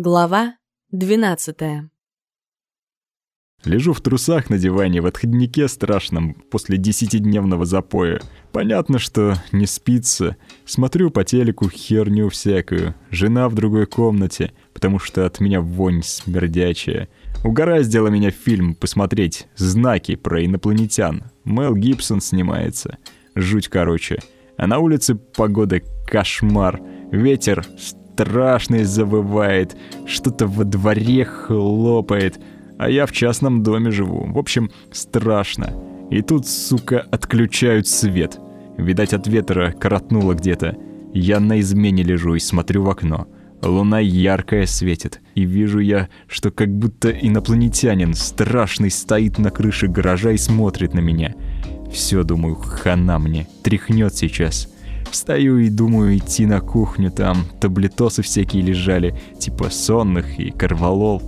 Глава 12 Лежу в трусах на диване в отходнике страшном после десятидневного запоя. Понятно, что не спится. Смотрю по телеку херню всякую. Жена в другой комнате, потому что от меня вонь смердячая. Угораздило меня фильм посмотреть «Знаки» про инопланетян. Мел Гибсон снимается. Жуть короче. А на улице погода кошмар. Ветер страшный завывает, что-то во дворе хлопает, а я в частном доме живу. В общем, страшно. И тут, сука, отключают свет. Видать, от ветра коротнуло где-то. Я на измене лежу и смотрю в окно. Луна яркая светит, и вижу я, что как будто инопланетянин страшный стоит на крыше гаража и смотрит на меня. Все, думаю, хана мне, тряхнет сейчас. Встаю и думаю идти на кухню, там таблетосы всякие лежали, типа сонных и корвалол.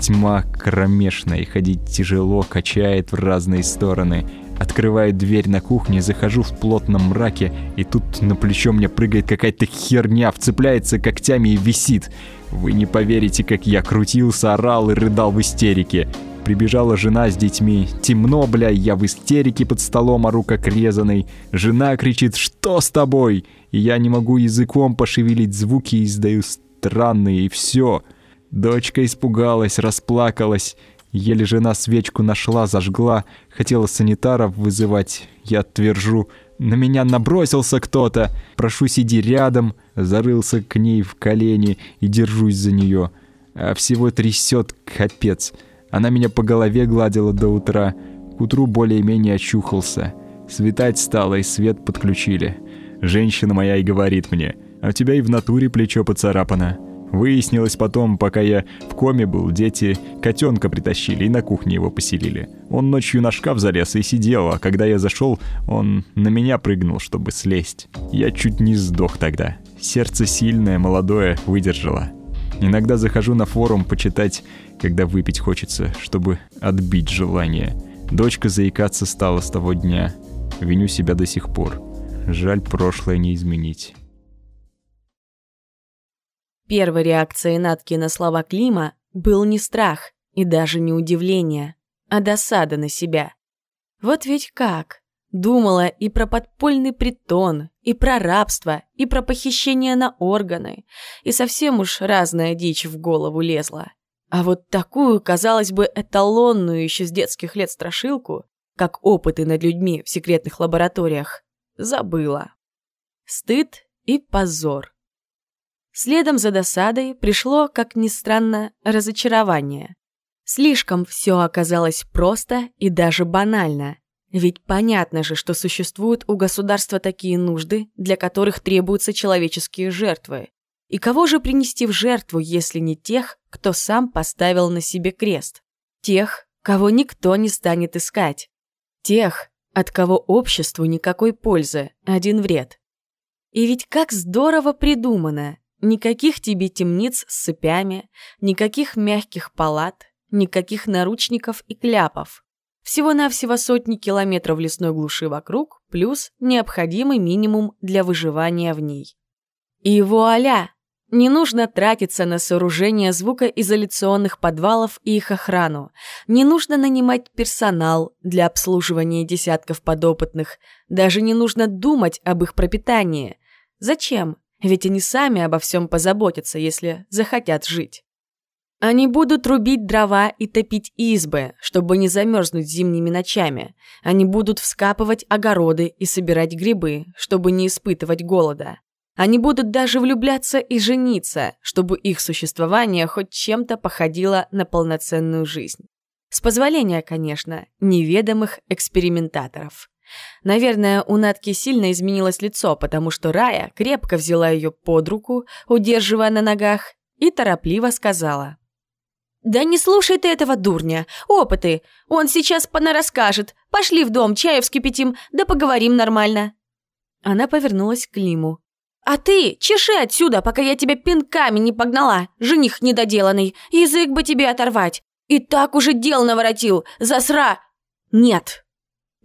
Тьма кромешная, ходить тяжело, качает в разные стороны. Открываю дверь на кухне, захожу в плотном мраке, и тут на плечо мне прыгает какая-то херня, вцепляется когтями и висит. Вы не поверите, как я крутился, орал и рыдал в истерике. Прибежала жена с детьми. Темно, бля, я в истерике под столом, ору как резаный. Жена кричит «Что с тобой?» И я не могу языком пошевелить звуки и издаю странные, и все. Дочка испугалась, расплакалась. Еле жена свечку нашла, зажгла. Хотела санитаров вызывать. Я твержу. На меня набросился кто-то. Прошу, сиди рядом. Зарылся к ней в колени и держусь за нее. А всего трясет капец. Она меня по голове гладила до утра. К утру более-менее очухался. Светать стало, и свет подключили. Женщина моя и говорит мне, а у тебя и в натуре плечо поцарапано. Выяснилось потом, пока я в коме был, дети котенка притащили и на кухне его поселили. Он ночью на шкаф залез и сидел, а когда я зашел, он на меня прыгнул, чтобы слезть. Я чуть не сдох тогда. Сердце сильное, молодое, выдержало. Иногда захожу на форум почитать, когда выпить хочется, чтобы отбить желание. Дочка заикаться стала с того дня. Виню себя до сих пор. Жаль, прошлое не изменить. Первой реакцией Натки на слова Клима был не страх и даже не удивление, а досада на себя. Вот ведь как? Думала и про подпольный притон, и про рабство, и про похищение на органы, и совсем уж разная дичь в голову лезла. А вот такую, казалось бы, эталонную еще с детских лет страшилку, как опыты над людьми в секретных лабораториях, забыла. Стыд и позор. Следом за досадой пришло, как ни странно, разочарование. Слишком все оказалось просто и даже банально. Ведь понятно же, что существуют у государства такие нужды, для которых требуются человеческие жертвы. И кого же принести в жертву, если не тех, кто сам поставил на себе крест? Тех, кого никто не станет искать. Тех, от кого обществу никакой пользы, один вред. И ведь как здорово придумано. Никаких тебе темниц с цепями, никаких мягких палат, никаких наручников и кляпов. Всего-навсего сотни километров лесной глуши вокруг, плюс необходимый минимум для выживания в ней. И вуаля! Не нужно тратиться на сооружение звукоизоляционных подвалов и их охрану. Не нужно нанимать персонал для обслуживания десятков подопытных. Даже не нужно думать об их пропитании. Зачем? Ведь они сами обо всем позаботятся, если захотят жить. Они будут рубить дрова и топить избы, чтобы не замерзнуть зимними ночами. Они будут вскапывать огороды и собирать грибы, чтобы не испытывать голода. Они будут даже влюбляться и жениться, чтобы их существование хоть чем-то походило на полноценную жизнь. С позволения, конечно, неведомых экспериментаторов. Наверное, у Натки сильно изменилось лицо, потому что Рая крепко взяла ее под руку, удерживая на ногах, и торопливо сказала. «Да не слушай ты этого дурня. Опыты. Он сейчас понарасскажет. Пошли в дом, чаю вскипятим, да поговорим нормально». Она повернулась к Лиму. «А ты чеши отсюда, пока я тебя пинками не погнала, жених недоделанный. Язык бы тебе оторвать. И так уже дел наворотил. Засра...» «Нет!»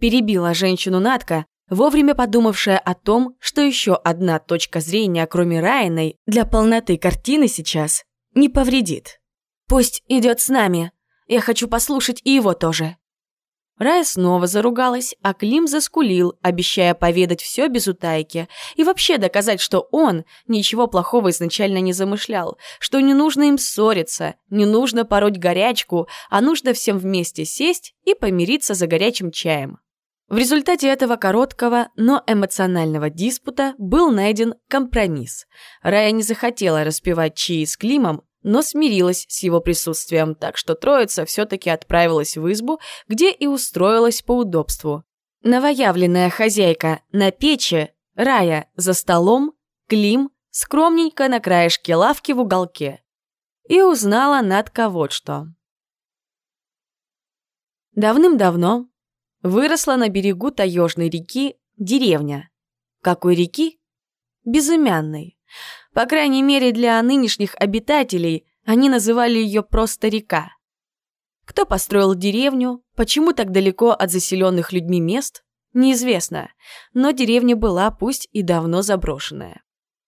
Перебила женщину Натка, вовремя подумавшая о том, что еще одна точка зрения, кроме Райной, для полноты картины сейчас не повредит. Пусть идет с нами. Я хочу послушать и его тоже. Рая снова заругалась, а Клим заскулил, обещая поведать все без утайки и вообще доказать, что он ничего плохого изначально не замышлял, что не нужно им ссориться, не нужно пороть горячку, а нужно всем вместе сесть и помириться за горячим чаем. В результате этого короткого, но эмоционального диспута был найден компромисс. Рая не захотела распевать чаи с Климом, но смирилась с его присутствием, так что троица все-таки отправилась в избу, где и устроилась по удобству. Новоявленная хозяйка на печи, Рая за столом, Клим скромненько на краешке лавки в уголке. И узнала Надка вот что. Давным-давно выросла на берегу таежной реки деревня. Какой реки? Безымянной. По крайней мере, для нынешних обитателей они называли ее просто река. Кто построил деревню, почему так далеко от заселенных людьми мест, неизвестно, но деревня была пусть и давно заброшенная.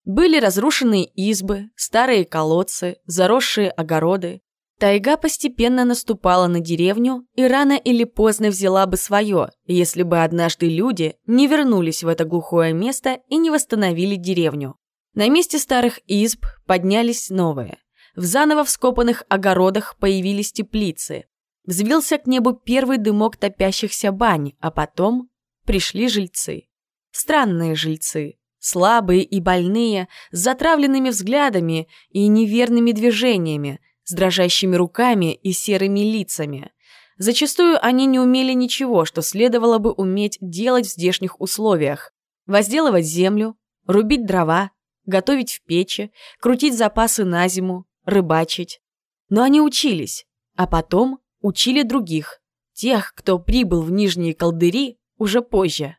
Были разрушенные избы, старые колодцы, заросшие огороды. Тайга постепенно наступала на деревню и рано или поздно взяла бы свое, если бы однажды люди не вернулись в это глухое место и не восстановили деревню. На месте старых изб поднялись новые. В заново вскопанных огородах появились теплицы. Взвился к небу первый дымок топящихся бань, а потом пришли жильцы. Странные жильцы, слабые и больные, с затравленными взглядами и неверными движениями, с дрожащими руками и серыми лицами. Зачастую они не умели ничего, что следовало бы уметь делать в здешних условиях. Возделывать землю, рубить дрова, готовить в печи, крутить запасы на зиму, рыбачить. Но они учились, а потом учили других, тех, кто прибыл в Нижние Колдыри уже позже.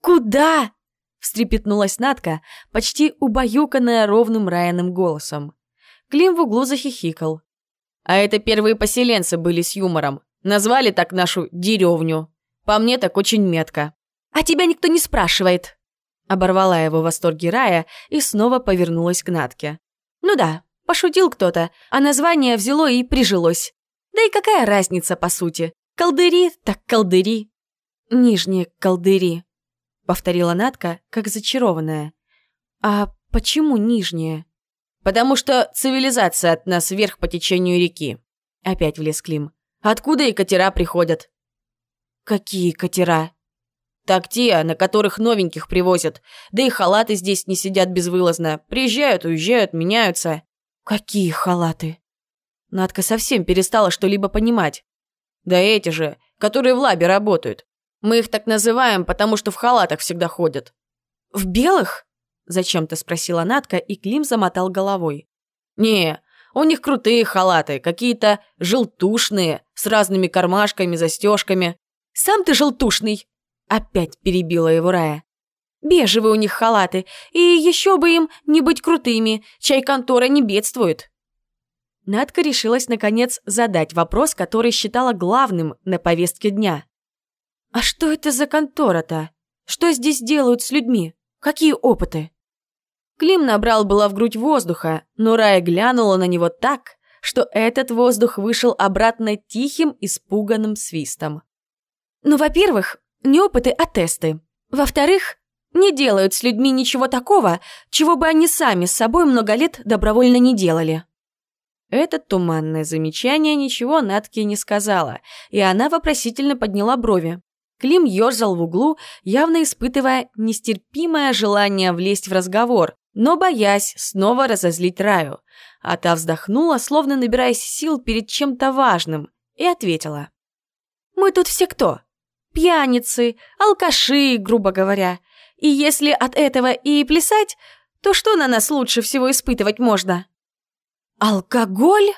«Куда?» – встрепетнулась Натка, почти убаюканная ровным Райаным голосом. Клим в углу захихикал. «А это первые поселенцы были с юмором. Назвали так нашу деревню. По мне так очень метко». «А тебя никто не спрашивает», Оборвала его в восторге Рая и снова повернулась к Натке. «Ну да, пошутил кто-то, а название взяло и прижилось. Да и какая разница, по сути? Колдыри так колдыри». «Нижние колдыри», — повторила Натка, как зачарованная. «А почему нижние?» «Потому что цивилизация от нас вверх по течению реки», — опять влез Клим. «Откуда и катера приходят?» «Какие катера?» Так те, на которых новеньких привозят. Да и халаты здесь не сидят безвылазно. Приезжают, уезжают, меняются. Какие халаты? Надка совсем перестала что-либо понимать. Да эти же, которые в лабе работают. Мы их так называем, потому что в халатах всегда ходят. В белых? Зачем-то спросила Надка, и Клим замотал головой. Не, у них крутые халаты, какие-то желтушные, с разными кармашками, застежками. Сам ты желтушный, Опять перебила его Рая. Бежевые у них халаты, и еще бы им не быть крутыми, чай контора не бедствует. Надка решилась, наконец, задать вопрос, который считала главным на повестке дня. «А что это за контора-то? Что здесь делают с людьми? Какие опыты?» Клим набрал было в грудь воздуха, но Рая глянула на него так, что этот воздух вышел обратно тихим, испуганным свистом. «Ну, во-первых, не опыты, а тесты. Во-вторых, не делают с людьми ничего такого, чего бы они сами с собой много лет добровольно не делали. Это туманное замечание ничего Натке не сказала, и она вопросительно подняла брови. Клим ёрзал в углу, явно испытывая нестерпимое желание влезть в разговор, но боясь снова разозлить Раю. А та вздохнула, словно набираясь сил перед чем-то важным, и ответила. «Мы тут все кто? Пьяницы, алкаши, грубо говоря. И если от этого и плясать, то что на нас лучше всего испытывать можно? Алкоголь?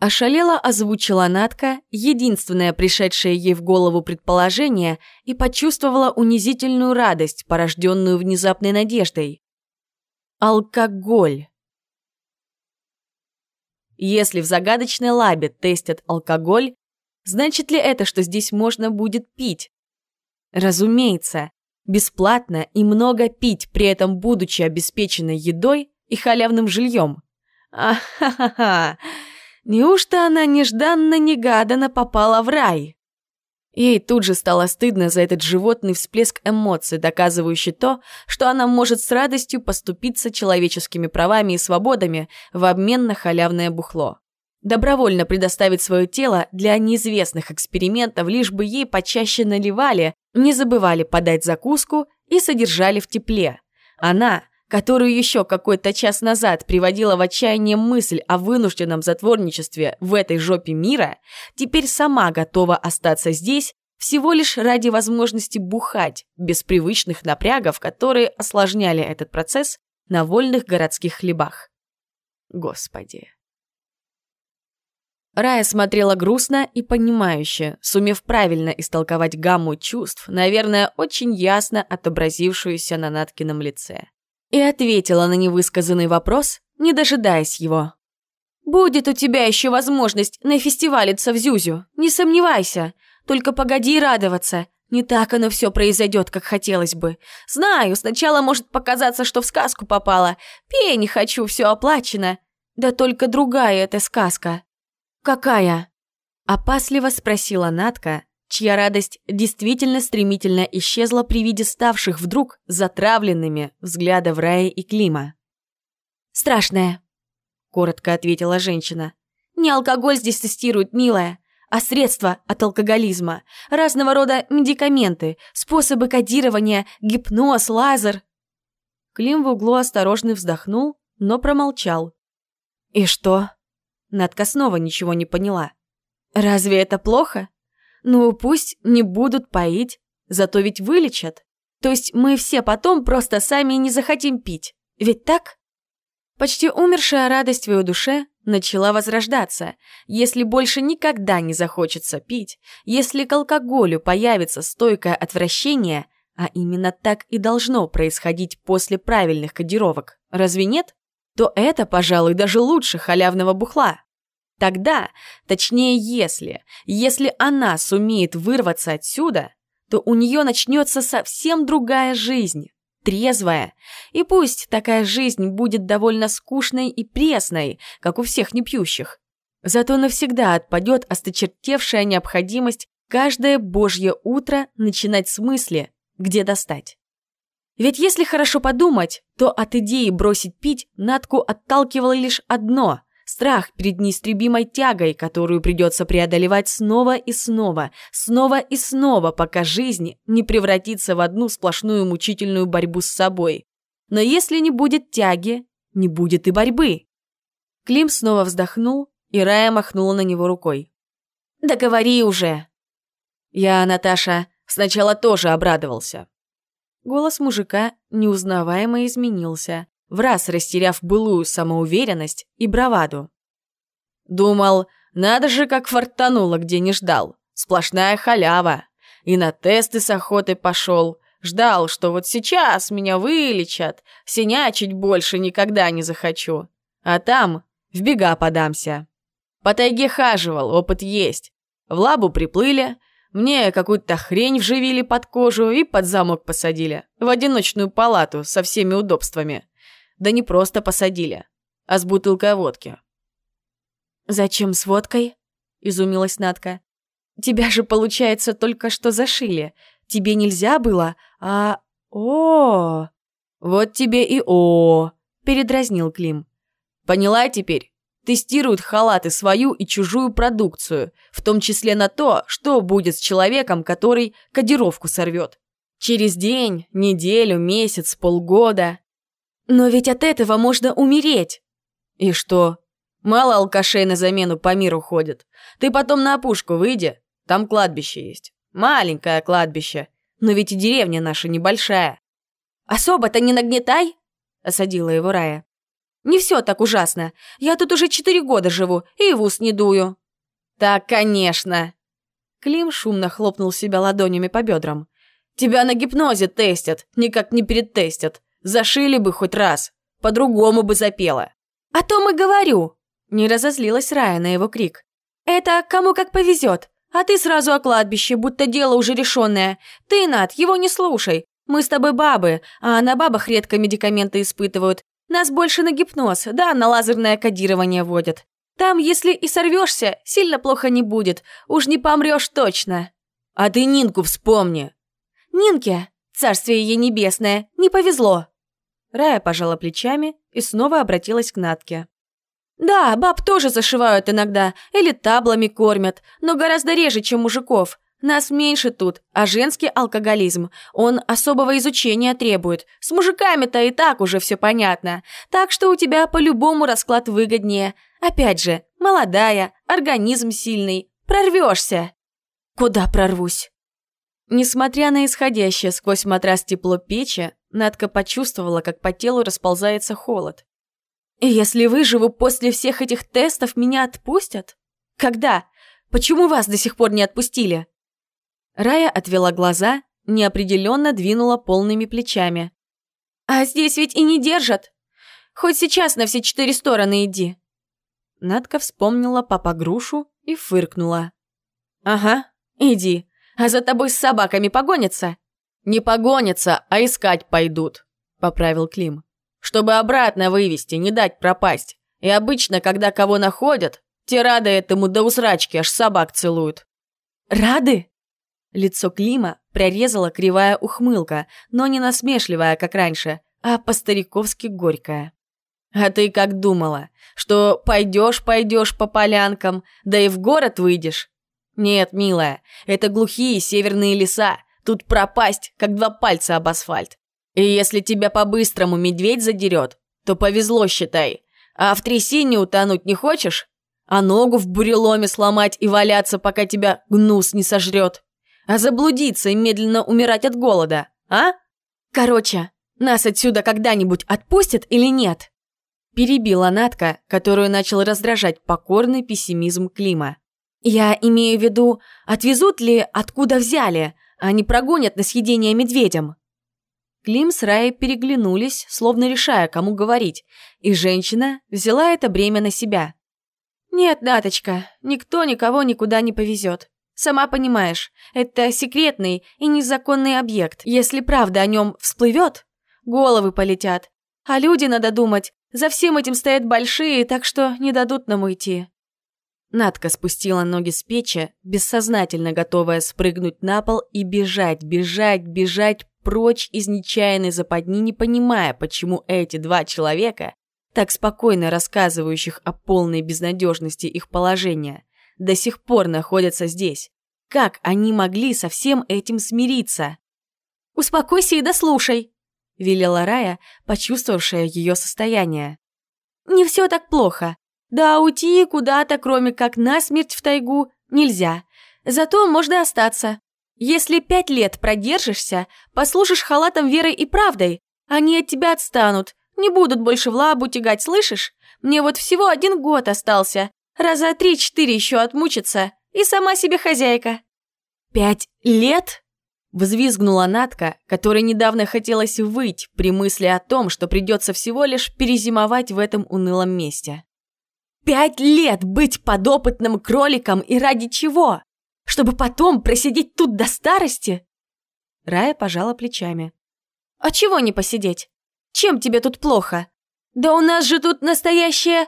Ошалела озвучила Натка, единственное пришедшее ей в голову предположение, и почувствовала унизительную радость, порожденную внезапной надеждой. Алкоголь. Если в загадочной лабе тестят алкоголь, Значит ли это, что здесь можно будет пить? Разумеется, бесплатно и много пить, при этом будучи обеспеченной едой, и халявным жильем. А-ха-ха-ха! Неужто она нежданно-негаданно попала в рай? Ей тут же стало стыдно за этот животный всплеск эмоций, доказывающий то, что она может с радостью поступиться человеческими правами и свободами в обмен на халявное бухло. Добровольно предоставить свое тело для неизвестных экспериментов, лишь бы ей почаще наливали, не забывали подать закуску и содержали в тепле. Она, которую еще какой-то час назад приводила в отчаяние мысль о вынужденном затворничестве в этой жопе мира, теперь сама готова остаться здесь всего лишь ради возможности бухать, без привычных напрягов, которые осложняли этот процесс на вольных городских хлебах. Господи. Рая смотрела грустно и понимающе, сумев правильно истолковать гамму чувств, наверное, очень ясно отобразившуюся на Наткином лице и ответила на невысказанный вопрос, не дожидаясь его. «Будет у тебя еще возможность на фестивалиться в Зюзю, не сомневайся. Только погоди радоваться. Не так оно все произойдет, как хотелось бы. Знаю, сначала может показаться, что в сказку попала. Пей не хочу, все оплачено. Да только другая эта сказка». «Какая?» Опасливо спросила Натка, чья радость действительно стремительно исчезла при виде ставших вдруг затравленными взглядов Раи и Клима. «Страшная», — коротко ответила женщина. «Не алкоголь здесь тестируют, милая, а средства от алкоголизма, разного рода медикаменты, способы кодирования, гипноз, лазер». Клим в углу осторожно вздохнул, но промолчал. «И что?» Надка снова ничего не поняла. «Разве это плохо?» Ну, пусть не будут поить, зато ведь вылечат. То есть мы все потом просто сами не захотим пить. Ведь так? Почти умершая радость в ее душе начала возрождаться. Если больше никогда не захочется пить, если к алкоголю появится стойкое отвращение, а именно так и должно происходить после правильных кодировок, разве нет? То это, пожалуй, даже лучше халявного бухла. Тогда, точнее если, если она сумеет вырваться отсюда, то у нее начнется совсем другая жизнь, трезвая. И пусть такая жизнь будет довольно скучной и пресной, как у всех непьющих. Зато навсегда отпадет осточертевшая необходимость каждое божье утро начинать с мысли, где достать. Ведь если хорошо подумать, то от идеи бросить пить Натку отталкивало лишь одно Страх перед неистребимой тягой, которую придется преодолевать снова и снова, снова и снова, пока жизнь не превратится в одну сплошную мучительную борьбу с собой. Но если не будет тяги, не будет и борьбы. Клим снова вздохнул, и Рая махнула на него рукой. «Да говори уже!» Я, Наташа, сначала тоже обрадовался. Голос мужика неузнаваемо изменился в раз растеряв былую самоуверенность и браваду. Думал, надо же, как фартануло, где не ждал. Сплошная халява. И на тесты с охотой пошел. Ждал, что вот сейчас меня вылечат, синячить больше никогда не захочу. А там в бега подамся. По тайге хаживал, опыт есть. В лабу приплыли, мне какую-то хрень вживили под кожу и под замок посадили. В одиночную палату со всеми удобствами. Да не просто посадили, а с бутылкой водки. «Зачем с водкой?» – изумилась Надка. «Тебя же, получается, только что зашили. Тебе нельзя было, а... о, -о, -о. «Вот тебе и о, -о передразнил Клим. «Поняла теперь? Тестируют халаты свою и чужую продукцию, в том числе на то, что будет с человеком, который кодировку сорвет. Через день, неделю, месяц, полгода. Но ведь от этого можно умереть. И что? Мало алкашей на замену по миру ходят. Ты потом на опушку выйди, там кладбище есть. Маленькое кладбище. Но ведь и деревня наша небольшая. Особо-то не нагнетай, осадила его Рая. Не все так ужасно. Я тут уже четыре года живу и в ус не дую. Так, конечно. Клим шумно хлопнул себя ладонями по бедрам. Тебя на гипнозе тестят, никак не перетестят. Зашили бы хоть раз, по-другому бы запела. «О том и говорю!» Не разозлилась Рая на его крик. «Это кому как повезет, а ты сразу о кладбище, будто дело уже решенное. Ты, Над, его не слушай. Мы с тобой бабы, а на бабах редко медикаменты испытывают. Нас больше на гипноз, да, на лазерное кодирование водят. Там, если и сорвешься, сильно плохо не будет, уж не помрешь точно. А ты Нинку вспомни. Нинке, царствие ей небесное, не повезло. Рая пожала плечами и снова обратилась к Натке. «Да, баб тоже зашивают иногда, или таблами кормят, но гораздо реже, чем мужиков. Нас меньше тут, а женский алкоголизм, он особого изучения требует. С мужиками-то и так уже все понятно. Так что у тебя по-любому расклад выгоднее. Опять же, молодая, организм сильный, прорвешься. Куда прорвусь? Несмотря на исходящее сквозь матрас тепло печи, Надка почувствовала, как по телу расползается холод. «Если выживу после всех этих тестов, меня отпустят? Когда? Почему вас до сих пор не отпустили?» Рая отвела глаза, неопределенно двинула полными плечами. «А здесь ведь и не держат. Хоть сейчас на все четыре стороны иди». Надка вспомнила папа грушу и фыркнула. «Ага, иди. А за тобой с собаками погонятся?» «Не погонятся, а искать пойдут», — поправил Клим. «Чтобы обратно вывести, не дать пропасть. И обычно, когда кого находят, те рады этому до усрачки, аж собак целуют». «Рады?» Лицо Клима прорезала кривая ухмылка, но не насмешливая, как раньше, а по-стариковски горькая. «А ты как думала, что пойдешь, пойдешь по полянкам, да и в город выйдешь? Нет, милая, это глухие северные леса, тут пропасть, как два пальца об асфальт. И если тебя по-быстрому медведь задерет, то повезло, считай. А в трясине утонуть не хочешь? А ногу в буреломе сломать и валяться, пока тебя гнус не сожрет?» А заблудиться и медленно умирать от голода, а? Короче, нас отсюда когда-нибудь отпустят или нет?» Перебила Натка, которую начал раздражать покорный пессимизм Клима. «Я имею в виду, отвезут ли, откуда взяли, а не прогонят на съедение медведям?» Клим с Раей переглянулись, словно решая, кому говорить, и женщина взяла это бремя на себя. «Нет, Наточка, никто никого никуда не повезет. Сама понимаешь, это секретный и незаконный объект. Если правда о нем всплывет, головы полетят. А люди, надо думать, за всем этим стоят большие, так что не дадут нам уйти. Надка спустила ноги с печи, бессознательно готовая спрыгнуть на пол и бежать, бежать, бежать прочь из нечаянной западни, не понимая, почему эти два человека, так спокойно рассказывающих о полной безнадежности их положения, до сих пор находятся здесь. Как они могли со всем этим смириться? «Успокойся и дослушай», — велела Рая, почувствовавшая ее состояние. «Не все так плохо. Да уйти куда-то, кроме как насмерть в тайгу, нельзя. Зато можно остаться. Если пять лет продержишься, послушаешь халатом верой и правдой, они от тебя отстанут, не будут больше в лабу тягать, слышишь? Мне вот всего один год остался, Раза три-четыре еще отмучиться, и сама себе хозяйка». «Пять лет?» Взвизгнула Натка, которой недавно хотелось выть при мысли о том, что придется всего лишь перезимовать в этом унылом месте. «Пять лет быть подопытным кроликом и ради чего? Чтобы потом просидеть тут до старости?» Рая пожала плечами. «А чего не посидеть? Чем тебе тут плохо? Да у нас же тут настоящее...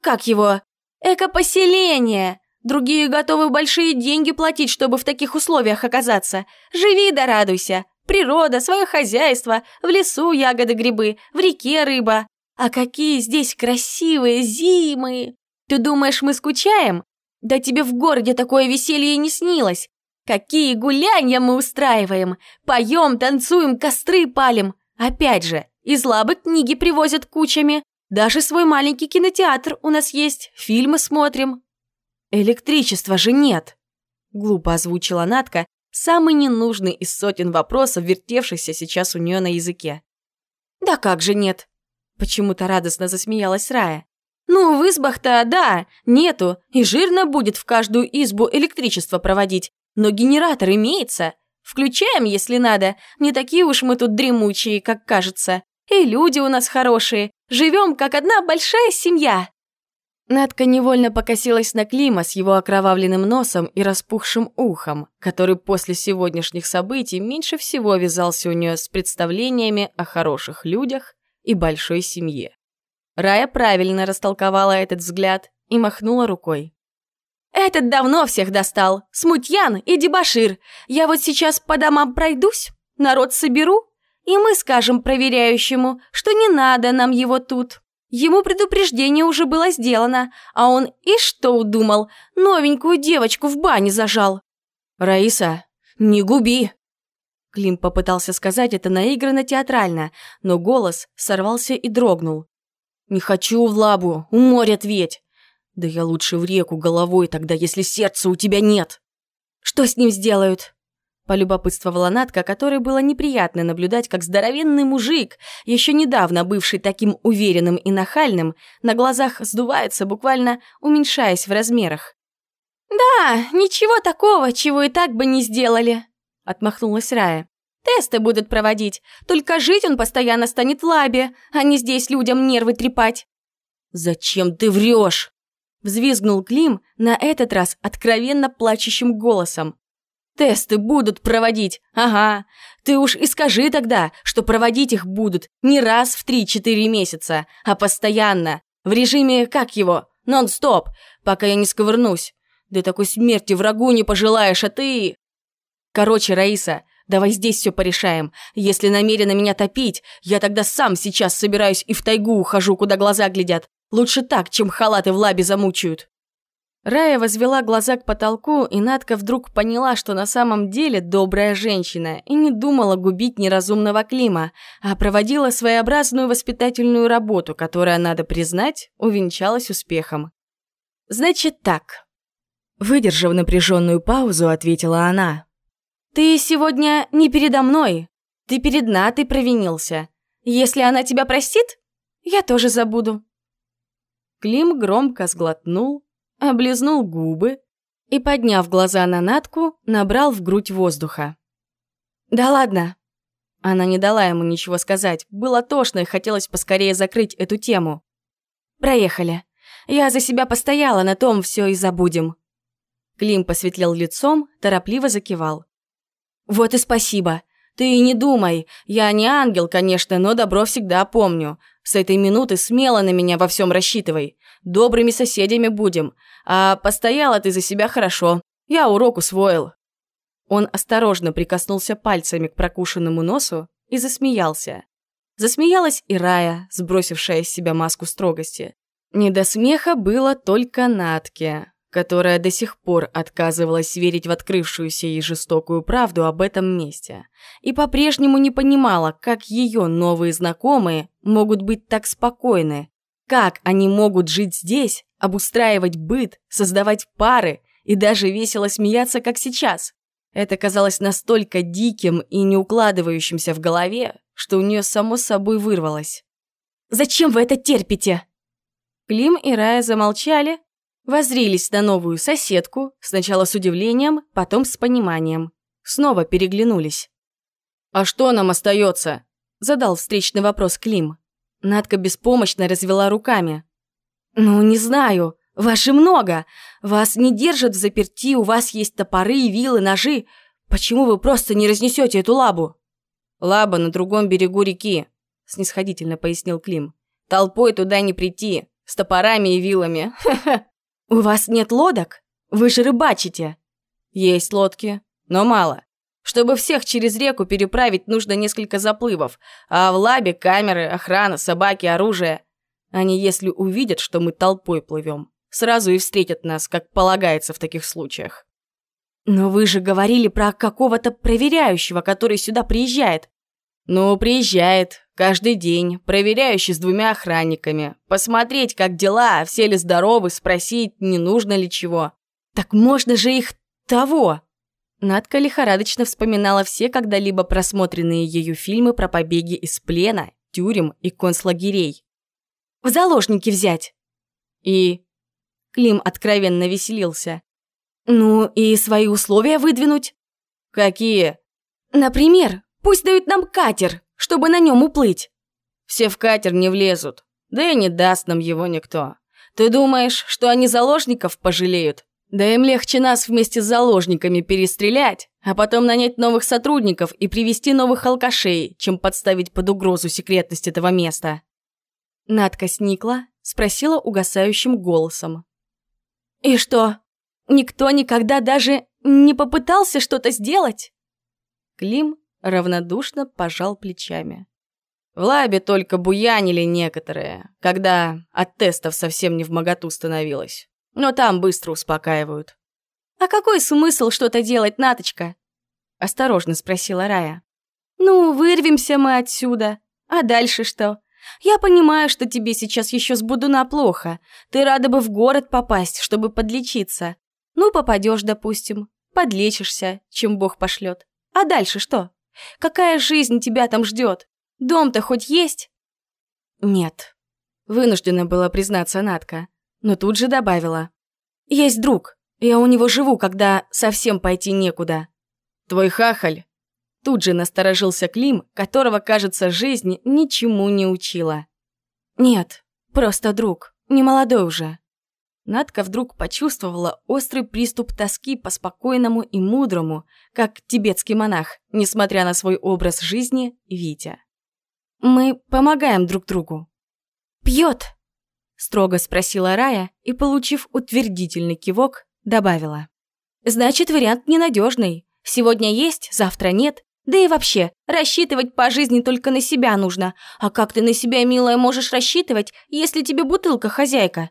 Как его? Экопоселение! Другие готовы большие деньги платить, чтобы в таких условиях оказаться. Живи да радуйся. Природа, свое хозяйство, в лесу ягоды, грибы, в реке рыба. А какие здесь красивые зимы! Ты думаешь, мы скучаем? Да тебе в городе такое веселье не снилось. Какие гулянья мы устраиваем! Поем, танцуем, костры палим. Опять же, из лабы книги привозят кучами. Даже свой маленький кинотеатр у нас есть, фильмы смотрим». «Электричества же нет», — глупо озвучила Натка, самый ненужный из сотен вопросов, вертевшихся сейчас у нее на языке. «Да как же нет?» — почему-то радостно засмеялась Рая. «Ну, в избах-то, да, нету, и жирно будет в каждую избу электричество проводить, но генератор имеется. Включаем, если надо, не такие уж мы тут дремучие, как кажется. И люди у нас хорошие, живем как одна большая семья!» Надка невольно покосилась на Клима с его окровавленным носом и распухшим ухом, который после сегодняшних событий меньше всего вязался у нее с представлениями о хороших людях и большой семье. Рая правильно растолковала этот взгляд и махнула рукой. «Этот давно всех достал. Смутьян и дебошир. Я вот сейчас по домам пройдусь, народ соберу, и мы скажем проверяющему, что не надо нам его тут. Ему предупреждение уже было сделано, а он и что удумал, новенькую девочку в бане зажал. «Раиса, не губи!» Клим попытался сказать это наигранно театрально, но голос сорвался и дрогнул. «Не хочу в лабу, у моря ответь. Да я лучше в реку головой тогда, если сердца у тебя нет!» «Что с ним сделают?» Полюбопытствовала Натка, которой было неприятно наблюдать, как здоровенный мужик, еще недавно бывший таким уверенным и нахальным, на глазах сдувается, буквально уменьшаясь в размерах. «Да, ничего такого, чего и так бы не сделали», — отмахнулась Рая. «Тесты будут проводить, только жить он постоянно станет в лабе, а не здесь людям нервы трепать». «Зачем ты врешь?» — взвизгнул Клим, на этот раз откровенно плачущим голосом. Тесты будут проводить, ага. Ты уж и скажи тогда, что проводить их будут не раз в 3-4 месяца, а постоянно, в режиме, как его, нон-стоп, пока я не сковырнусь. Да такой смерти врагу не пожелаешь, а ты... Короче, Раиса, давай здесь все порешаем. Если намерена меня топить, я тогда сам сейчас собираюсь и в тайгу ухожу, куда глаза глядят. Лучше так, чем халаты в лабе замучают. Рая возвела глаза к потолку, и Надка вдруг поняла, что на самом деле добрая женщина, и не думала губить неразумного Клима, а проводила своеобразную воспитательную работу, которая, надо признать, увенчалась успехом. «Значит так», — выдержав напряженную паузу, ответила она. «Ты сегодня не передо мной, ты перед Натой провинился. Если она тебя простит, я тоже забуду». Клим громко сглотнул, облизнул губы и, подняв глаза на Натку, набрал в грудь воздуха. «Да ладно!» Она не дала ему ничего сказать. Было тошно и хотелось поскорее закрыть эту тему. «Проехали. Я за себя постояла, на том все и забудем». Клим посветлел лицом, торопливо закивал. «Вот и спасибо. Ты не думай. Я не ангел, конечно, но добро всегда помню. С этой минуты смело на меня во всем рассчитывай. Добрыми соседями будем. А постояла ты за себя хорошо. Я урок усвоил». Он осторожно прикоснулся пальцами к прокушенному носу и засмеялся. Засмеялась и Рая, сбросившая с себя маску строгости. Не до смеха было только Натке, которая до сих пор отказывалась верить в открывшуюся ей жестокую правду об этом месте, и по-прежнему не понимала, как ее новые знакомые могут быть так спокойны, как они могут жить здесь, обустраивать быт, создавать пары и даже весело смеяться, как сейчас? Это казалось настолько диким и не укладывающимся в голове, что у нее само собой вырвалось. «Зачем вы это терпите?» Клим и Рая замолчали, возрились на новую соседку, сначала с удивлением, потом с пониманием. Снова переглянулись. «А что нам остается?» – задал встречный вопрос Клим. Надка беспомощно развела руками. «Ну, не знаю. Вас же много. Вас не держат в заперти, у вас есть топоры, вилы, ножи. Почему вы просто не разнесете эту лабу?» «Лаба на другом берегу реки», – снисходительно пояснил Клим. «Толпой туда не прийти, с топорами и вилами. «У вас нет лодок? Вы же рыбачите!» «Есть лодки, но мало. Чтобы всех через реку переправить, нужно несколько заплывов, а в лабе камеры, охрана, собаки, оружие. Они, если увидят, что мы толпой плывем, сразу и встретят нас, как полагается в таких случаях. Но вы же говорили про какого-то проверяющего, который сюда приезжает. Ну, приезжает. Каждый день. Проверяющий с двумя охранниками. Посмотреть, как дела, все ли здоровы, спросить, не нужно ли чего. Так можно же их того. Надка лихорадочно вспоминала все когда-либо просмотренные ею фильмы про побеги из плена, тюрем и концлагерей. «В заложники взять!» «И...» Клим откровенно веселился. «Ну, и свои условия выдвинуть?» «Какие?» «Например, пусть дают нам катер, чтобы на нем уплыть». «Все в катер не влезут, да и не даст нам его никто. Ты думаешь, что они заложников пожалеют? Да им легче нас вместе с заложниками перестрелять, а потом нанять новых сотрудников и привести новых алкашей, чем подставить под угрозу секретность этого места. Надка сникла, спросила угасающим голосом. «И что, никто никогда даже не попытался что-то сделать?» Клим равнодушно пожал плечами. В лабе только буянили некоторые, когда от тестов совсем не в моготу становилось. Но там быстро успокаивают. «А какой смысл что-то делать, Наточка?» Осторожно спросила Рая. «Ну, вырвемся мы отсюда. А дальше что? Я понимаю, что тебе сейчас еще с Будуна плохо. Ты рада бы в город попасть, чтобы подлечиться. Ну, попадешь, допустим. Подлечишься, чем Бог пошлет. А дальше что? Какая жизнь тебя там ждет? Дом-то хоть есть?» «Нет», — вынуждена была признаться Натка, но тут же добавила. «Есть друг. Я у него живу, когда совсем пойти некуда». «Твой хахаль?» Тут же насторожился Клим, которого, кажется, жизнь ничему не учила. «Нет, просто друг, не молодой уже». Надка вдруг почувствовала острый приступ тоски по спокойному и мудрому, как тибетский монах, несмотря на свой образ жизни, Витя. «Мы помогаем друг другу». «Пьет?» – строго спросила Рая и, получив утвердительный кивок, добавила. «Значит, вариант ненадежный. Сегодня есть, завтра нет. Да и вообще, рассчитывать по жизни только на себя нужно. А как ты на себя, милая, можешь рассчитывать, если тебе бутылка хозяйка?»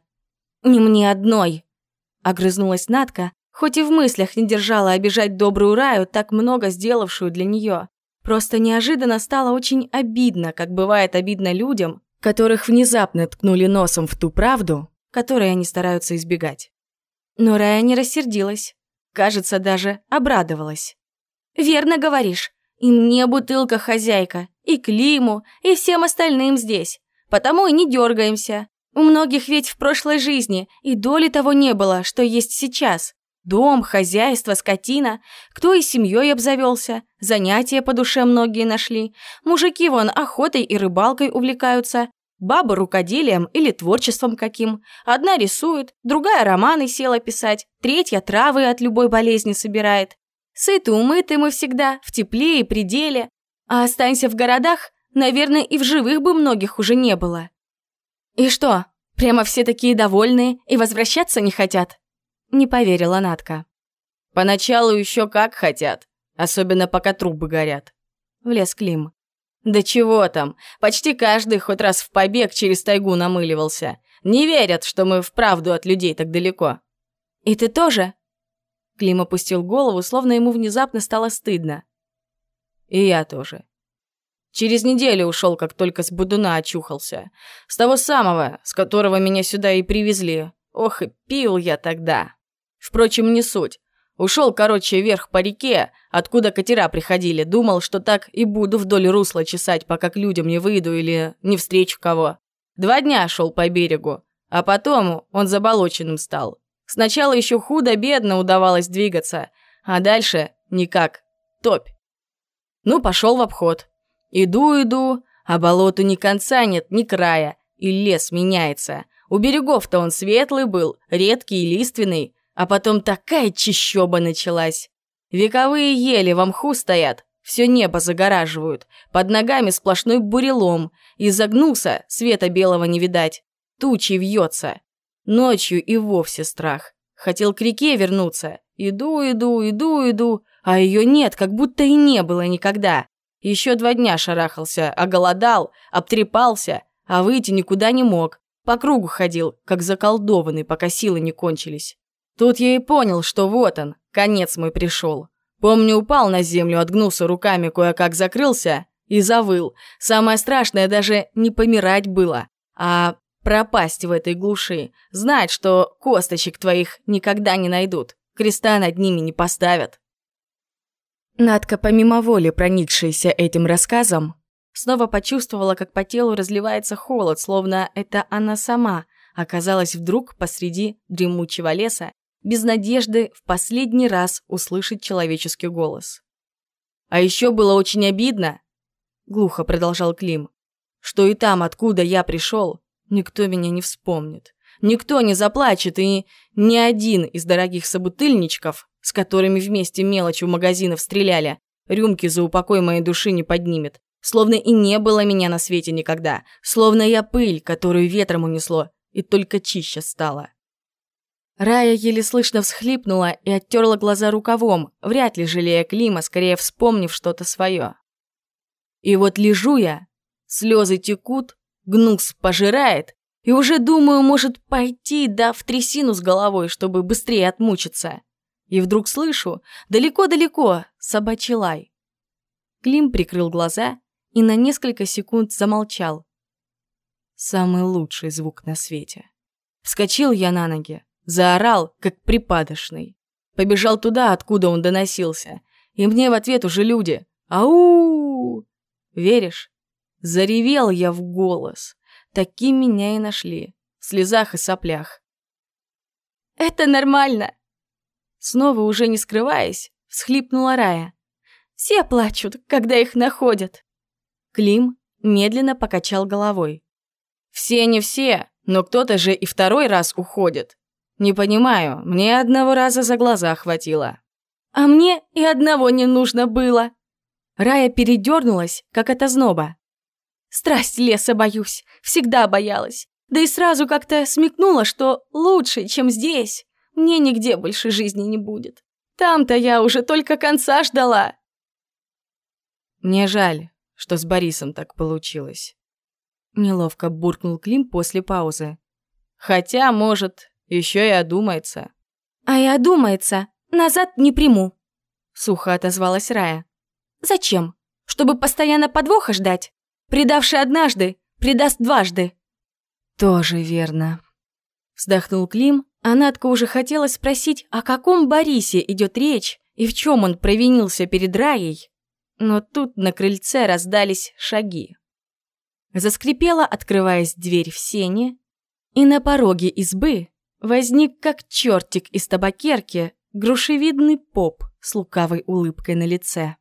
«Не мне одной», – огрызнулась Натка, хоть и в мыслях не держала обижать добрую Раю, так много сделавшую для нее. Просто неожиданно стало очень обидно, как бывает обидно людям, которых внезапно ткнули носом в ту правду, которой они стараются избегать. Но Рая не рассердилась. Кажется, даже обрадовалась. «Верно говоришь. И мне бутылка хозяйка, и Климу, и всем остальным здесь. Потому и не дергаемся. У многих ведь в прошлой жизни и доли того не было, что есть сейчас. Дом, хозяйство, скотина. Кто и семьей обзавелся. Занятия по душе многие нашли. Мужики вон охотой и рыбалкой увлекаются. Бабы рукоделием или творчеством каким. Одна рисует, другая романы села писать, третья травы от любой болезни собирает. Сыты умыты мы всегда, в тепле и пределе. А останься в городах, наверное, и в живых бы многих уже не было. И что, прямо все такие довольные и возвращаться не хотят? Не поверила Натка. Поначалу еще как хотят, особенно пока трубы горят. Влез Клим. Да чего там, почти каждый хоть раз в побег через тайгу намыливался. Не верят, что мы вправду от людей так далеко. И ты тоже? Клим опустил голову, словно ему внезапно стало стыдно. И я тоже. Через неделю ушел, как только с Будуна очухался. С того самого, с которого меня сюда и привезли. Ох, и пил я тогда. Впрочем, не суть. Ушел, короче, вверх по реке, откуда катера приходили. Думал, что так и буду вдоль русла чесать, пока к людям не выйду или не встречу кого. Два дня шел по берегу, а потом он заболоченным стал. Сначала еще худо-бедно удавалось двигаться, а дальше никак. Топь. Ну, пошел в обход. Иду-иду, а болоту ни конца нет, ни края, и лес меняется. У берегов-то он светлый был, редкий и лиственный, а потом такая чищоба началась. Вековые ели в мху стоят, все небо загораживают, под ногами сплошной бурелом, и загнулся, света белого не видать, тучей вьется. Ночью и вовсе страх. Хотел к реке вернуться. Иду, иду, иду, иду, а ее нет, как будто и не было никогда. Еще два дня шарахался, оголодал, обтрепался, а выйти никуда не мог. По кругу ходил, как заколдованный, пока силы не кончились. Тут я и понял, что вот он, конец мой пришел. Помню, упал на землю, отгнулся руками, кое-как закрылся и завыл. Самое страшное даже не помирать было, а пропасть в этой глуши. Знать, что косточек твоих никогда не найдут, креста над ними не поставят. Надка, помимо воли проникшаяся этим рассказом, снова почувствовала, как по телу разливается холод, словно это она сама оказалась вдруг посреди дремучего леса без надежды в последний раз услышать человеческий голос. «А еще было очень обидно», — глухо продолжал Клим, «что и там, откуда я пришел, никто меня не вспомнит, никто не заплачет, и ни один из дорогих собутыльничков, с которыми вместе мелочь в магазинах стреляли, рюмки за упокой моей души не поднимет. Словно и не было меня на свете никогда. Словно я пыль, которую ветром унесло, и только чище стало. Рая еле слышно всхлипнула и оттерла глаза рукавом, вряд ли жалея Клима, скорее вспомнив что-то свое. И вот лежу я, слезы текут, гнус пожирает, и уже думаю, может пойти, да в трясину с головой, чтобы быстрее отмучиться. И вдруг слышу, далеко-далеко, собачий лай. Клим прикрыл глаза и на несколько секунд замолчал. Самый лучший звук на свете. Вскочил я на ноги, заорал, как припадочный. Побежал туда, откуда он доносился. И мне в ответ уже люди. Ау! Веришь? Заревел я в голос. Такие меня и нашли. В слезах и соплях. «Это нормально!» Снова уже не скрываясь, всхлипнула Рая. «Все плачут, когда их находят!» Клим медленно покачал головой. «Все не все, но кто-то же и второй раз уходит. Не понимаю, мне одного раза за глаза хватило». «А мне и одного не нужно было!» Рая передернулась, как от озноба. «Страсть леса боюсь, всегда боялась. Да и сразу как-то смекнула, что лучше, чем здесь, мне нигде больше жизни не будет. Там-то я уже только конца ждала». «Мне жаль, что с Борисом так получилось». Неловко буркнул Клим после паузы. «Хотя, может, еще и одумается». «А и одумается. Назад не приму», — сухо отозвалась Рая. «Зачем? Чтобы постоянно подвоха ждать? Предавший однажды, предаст дважды». «Тоже верно», — вздохнул Клим, а Надка уже хотела спросить, о каком Борисе идет речь и в чем он провинился перед Раей, но тут на крыльце раздались шаги. Заскрипела, открываясь дверь в сене, и на пороге избы возник, как чертик из табакерки, грушевидный поп с лукавой улыбкой на лице.